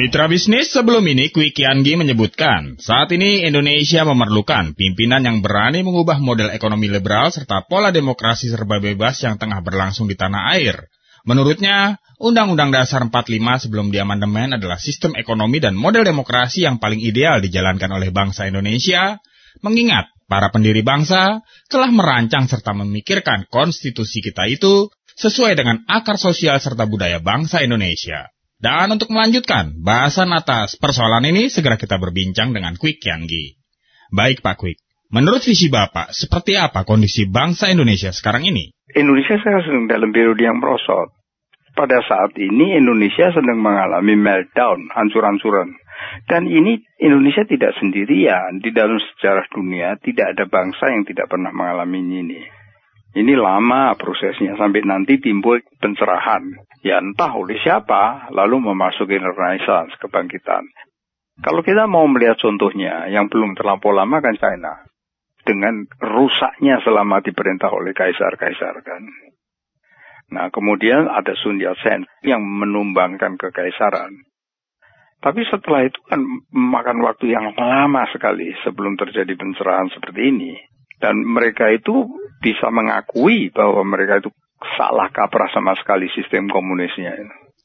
Mitra bisnis sebelum ini Kwi Kiangi menyebutkan, saat ini Indonesia memerlukan pimpinan yang berani mengubah model ekonomi liberal serta pola demokrasi serba bebas yang tengah berlangsung di tanah air. Menurutnya, Undang-Undang Dasar 45 sebelum diamandemen adalah sistem ekonomi dan model demokrasi yang paling ideal dijalankan oleh bangsa Indonesia, mengingat para pendiri bangsa telah merancang serta memikirkan konstitusi kita itu sesuai dengan akar sosial serta budaya bangsa Indonesia. Dan untuk melanjutkan bahasan atas persoalan ini, segera kita berbincang dengan Quick Yanggi. Baik Pak Quick, menurut visi Bapak, seperti apa kondisi bangsa Indonesia sekarang ini? Indonesia sekarang sedang dalam periode yang merosot. Pada saat ini Indonesia sedang mengalami meltdown, hancur-hancuran. Dan ini Indonesia tidak sendirian. Di dalam sejarah dunia tidak ada bangsa yang tidak pernah mengalami ini. Ini lama prosesnya sampai nanti timbul pencerahan. Ya entah oleh siapa, lalu memasuki renaissance, kebangkitan. Kalau kita mau melihat contohnya, yang belum terlampau lama kan China. Dengan rusaknya selama diperintah oleh kaisar-kaisar kan. Nah kemudian ada Sun Yat-sen yang menumbangkan kekaisaran. Tapi setelah itu kan memakan waktu yang lama sekali sebelum terjadi pencerahan seperti ini. Dan mereka itu bisa mengakui bahwa mereka itu salah kaprah sama sekali sistem komunisnya.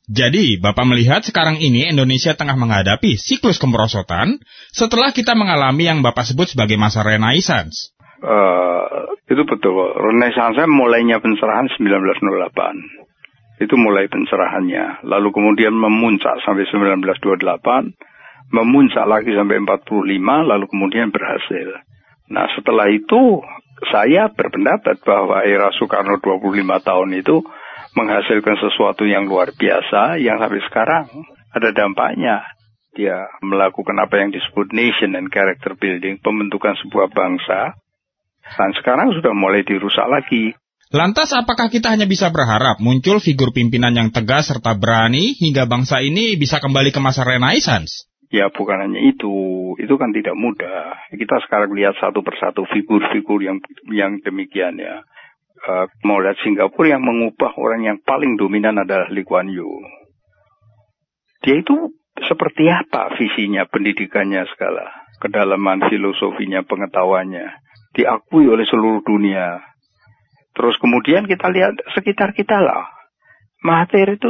Jadi, Bapak melihat sekarang ini Indonesia tengah menghadapi siklus kemerosotan setelah kita mengalami yang Bapak sebut sebagai masa Renaissance. Uh, itu betul. Renaissance mulainya pencerahan 1908. Itu mulai pencerahannya. Lalu kemudian memuncak sampai 1928. Memuncak lagi sampai 45. Lalu kemudian berhasil. Nah setelah itu saya berpendapat bahwa era Soekarno 25 tahun itu menghasilkan sesuatu yang luar biasa yang sampai sekarang ada dampaknya. Dia melakukan apa yang disebut nation and character building, pembentukan sebuah bangsa. Dan sekarang sudah mulai dirusak lagi. Lantas apakah kita hanya bisa berharap muncul figur pimpinan yang tegas serta berani hingga bangsa ini bisa kembali ke masa Renaissance? Ya bukan hanya itu, itu kan tidak mudah. Kita sekarang lihat satu persatu figur-figur yang yang demikian ya. Uh, mau lihat Singapura yang mengubah orang yang paling dominan adalah Lee Kuan Yew. Dia itu seperti apa visinya, pendidikannya segala, kedalaman filosofinya, pengetahuannya, diakui oleh seluruh dunia. Terus kemudian kita lihat sekitar kita lah. Mahathir itu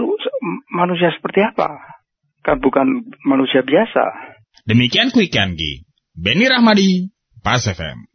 manusia seperti apa? Kan bukan manusia biasa. Demikian Quick Benny Rahmadi, Pas FM.